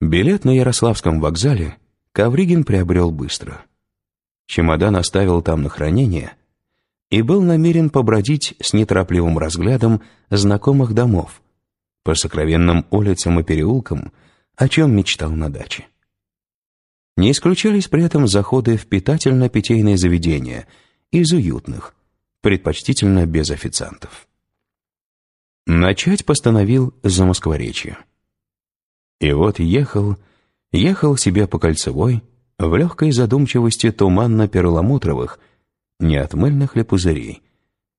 Билет на Ярославском вокзале Ковригин приобрел быстро. Чемодан оставил там на хранение и был намерен побродить с неторопливым разглядом знакомых домов по сокровенным улицам и переулкам, о чем мечтал на даче. Не исключались при этом заходы в питательно-питейные заведения из уютных, предпочтительно без официантов. Начать постановил за Москворечье. И вот ехал, ехал себе по кольцевой, в легкой задумчивости туманно-перламутровых, не от ли пузырей,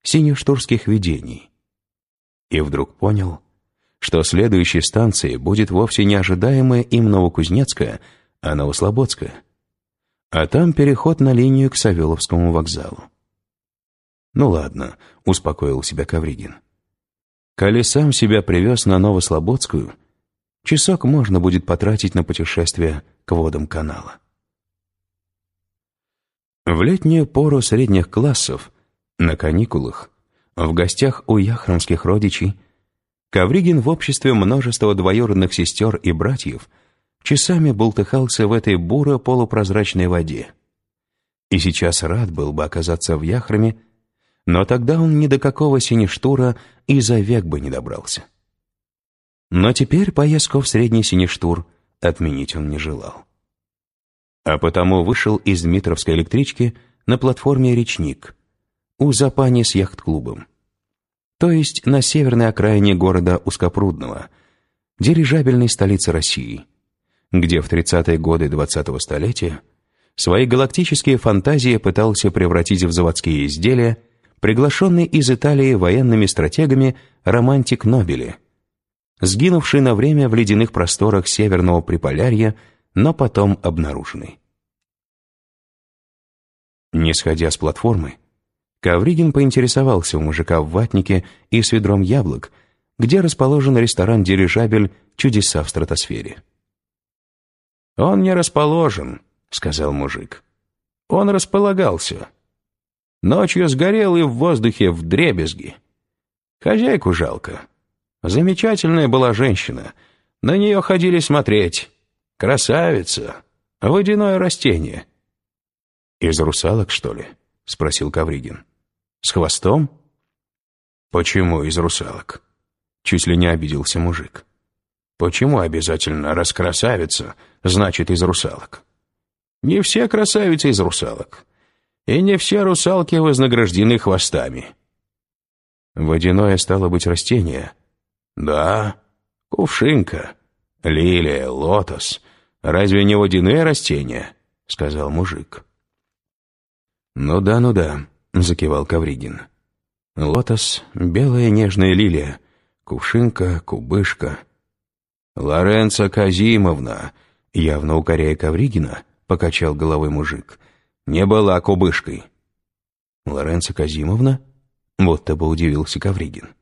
синештурских видений. И вдруг понял, что следующей станцией будет вовсе не ожидаемая им Новокузнецкая, а Новослободская. А там переход на линию к Савеловскому вокзалу. «Ну ладно», — успокоил себя Кавригин. «Коли сам себя привез на Новослободскую, часок можно будет потратить на путешествие к водам канала». В летнюю пору средних классов, на каникулах, в гостях у яхромских родичей, Ковригин в обществе множества двоюродных сестер и братьев часами бултыхался в этой буро-полупрозрачной воде. И сейчас рад был бы оказаться в Яхроме, но тогда он ни до какого синештура и за век бы не добрался. Но теперь поездку в средний синештур отменить он не желал а потому вышел из Дмитровской электрички на платформе «Речник» у Запани с яхт-клубом. То есть на северной окраине города Узкопрудного, дирижабельной столицы России, где в 30-е годы 20-го столетия свои галактические фантазии пытался превратить в заводские изделия приглашенный из Италии военными стратегами романтик Нобели, сгинувший на время в ледяных просторах Северного Приполярья но потом обнаруженный. Не сходя с платформы, Ковригин поинтересовался у мужика в ватнике и с ведром яблок, где расположен ресторан-дирижабель «Чудеса в стратосфере». «Он не расположен», — сказал мужик. «Он располагался. Ночью сгорел и в воздухе в дребезги. Хозяйку жалко. Замечательная была женщина. На нее ходили смотреть. «Красавица! Водяное растение!» «Из русалок, что ли?» — спросил Кавригин. «С хвостом?» «Почему из русалок?» Чуть ли не обиделся мужик. «Почему обязательно, раз красавица, значит из русалок?» «Не все красавицы из русалок, и не все русалки вознаграждены хвостами». «Водяное стало быть растение?» «Да, кувшинка, лилия, лотос, Разве не водяные растения?» — сказал мужик. «Ну да, ну да», — закивал Кавригин. «Лотос, белая нежная лилия, кувшинка, кубышка». «Лоренцо Казимовна», — явно укоряя Кавригина, покачал головой мужик, — «не была кубышкой». «Лоренцо Казимовна?» — будто бы удивился Кавригин.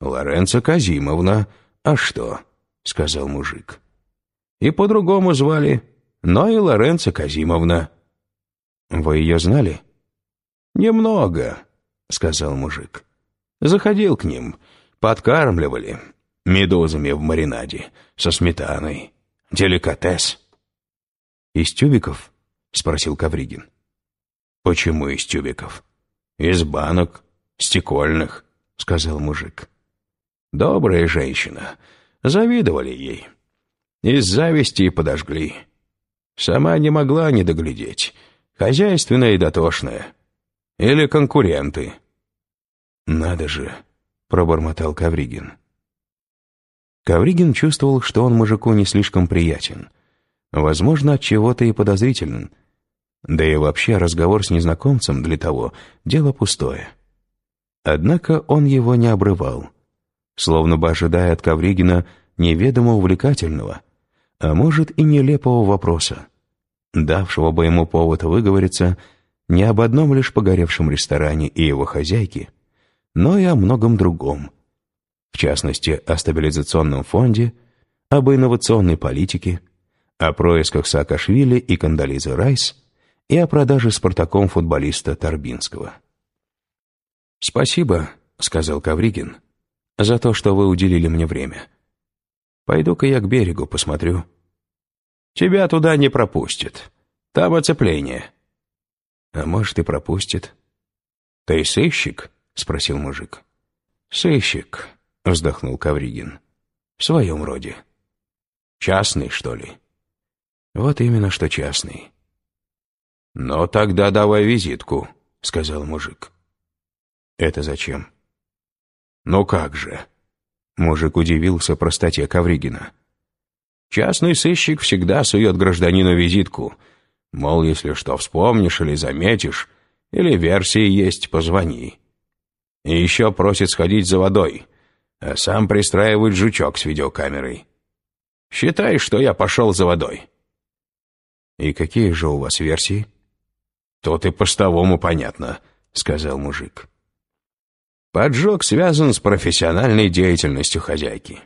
«Лоренцо Казимовна, а что?» — сказал мужик и по-другому звали, но и Лоренцо Казимовна». «Вы ее знали?» «Немного», — сказал мужик. «Заходил к ним, подкармливали, медузами в маринаде, со сметаной, деликатес». «Из тюбиков?» — спросил Кавригин. «Почему из тюбиков?» «Из банок, стекольных», — сказал мужик. «Добрая женщина, завидовали ей». Из зависти подожгли. Сама не могла не доглядеть. Хозяйственная и дотошная. Или конкуренты. «Надо же», — пробормотал Кавригин. Кавригин чувствовал, что он мужику не слишком приятен. Возможно, от чего-то и подозрителен. Да и вообще разговор с незнакомцем для того — дело пустое. Однако он его не обрывал, словно бы ожидая от Кавригина неведомо увлекательного — а может и нелепого вопроса, давшего бы ему повод выговориться не об одном лишь погоревшем ресторане и его хозяйке, но и о многом другом, в частности, о стабилизационном фонде, об инновационной политике, о происках Саакашвили и Кандализы Райс и о продаже Спартаком футболиста Торбинского. «Спасибо», — сказал Кавригин, — «за то, что вы уделили мне время». Пойду-ка я к берегу посмотрю, Тебя туда не пропустят. Там оцепление». «А может, и пропустит». «Ты сыщик?» — спросил мужик. «Сыщик», — вздохнул Кавригин. «В своем роде». «Частный, что ли?» «Вот именно, что частный». «Ну, тогда давай визитку», — сказал мужик. «Это зачем?» «Ну как же?» Мужик удивился простоте Ковригина. «Частный сыщик всегда сует гражданину визитку. Мол, если что вспомнишь или заметишь, или версии есть, позвони. И еще просит сходить за водой, а сам пристраивает жучок с видеокамерой. Считай, что я пошел за водой». «И какие же у вас версии?» «Тут и постовому понятно», — сказал мужик. Поджог связан с профессиональной деятельностью хозяйки.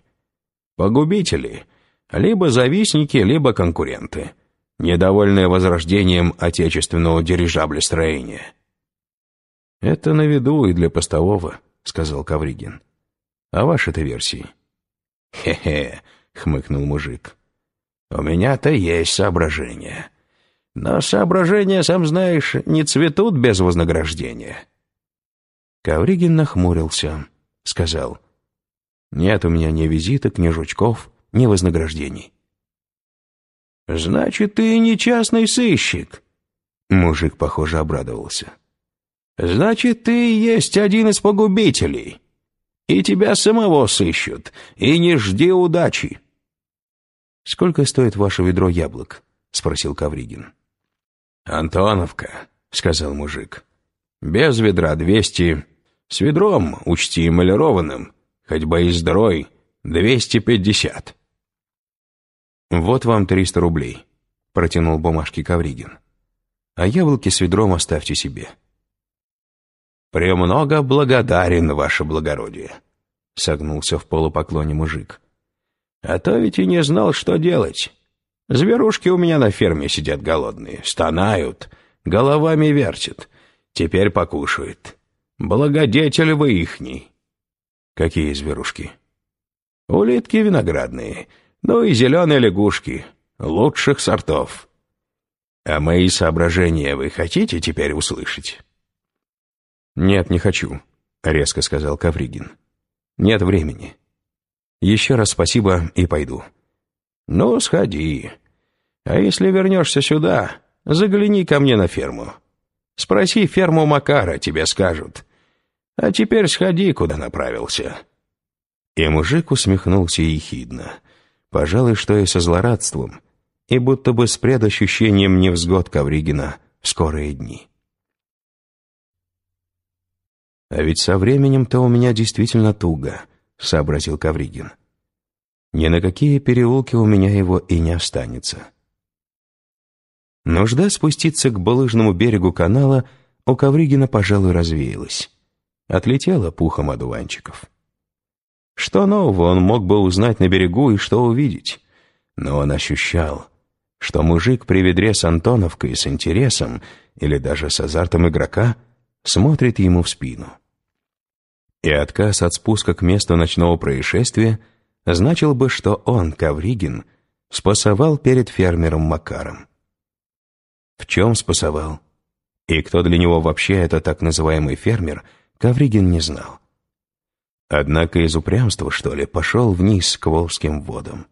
Погубители — либо завистники, либо конкуренты, недовольные возрождением отечественного дирижаблестроения. «Это на виду и для постового», — сказал Кавригин. «А ваши-то версии?» «Хе-хе», — хмыкнул мужик. «У меня-то есть соображения. Но соображения, сам знаешь, не цветут без вознаграждения». Ковригин нахмурился, сказал, «Нет у меня ни визиток, ни жучков, ни вознаграждений». «Значит, ты не частный сыщик?» Мужик, похоже, обрадовался. «Значит, ты есть один из погубителей. И тебя самого сыщут, и не жди удачи». «Сколько стоит ваше ведро яблок?» — спросил Кавригин. «Антоновка», — сказал мужик. «Без ведра двести, с ведром, учти эмалированным, хоть бы и двести пятьдесят. «Вот вам триста рублей», — протянул бумажки Кавригин. «А яблоки с ведром оставьте себе». «Премного благодарен, ваше благородие», — согнулся в полупоклоне мужик. «А то ведь и не знал, что делать. Зверушки у меня на ферме сидят голодные, стонают, головами вертят. Теперь покушают. Благодетель вы ихний. Какие зверушки? Улитки виноградные, ну и зеленые лягушки, лучших сортов. А мои соображения вы хотите теперь услышать? Нет, не хочу, резко сказал Кавригин. Нет времени. Еще раз спасибо и пойду. Ну, сходи. А если вернешься сюда, загляни ко мне на ферму. Спроси ферму Макара, тебе скажут. А теперь сходи, куда направился». И мужик усмехнулся ехидно, пожалуй, что и со злорадством, и будто бы с предощущением невзгод Ковригина в скорые дни. «А ведь со временем-то у меня действительно туго», — сообразил Ковригин. «Ни на какие переулки у меня его и не останется». Нужда спуститься к булыжному берегу канала у Ковригина, пожалуй, развеялась. Отлетела пухом одуванчиков. Что нового он мог бы узнать на берегу и что увидеть? Но он ощущал, что мужик при ведре с Антоновкой с интересом или даже с азартом игрока смотрит ему в спину. И отказ от спуска к месту ночного происшествия значил бы, что он, Ковригин, спасовал перед фермером Макаром. В чем спасовал? И кто для него вообще это так называемый фермер, Ковригин не знал. Однако из упрямства, что ли, пошел вниз к Волжским водам.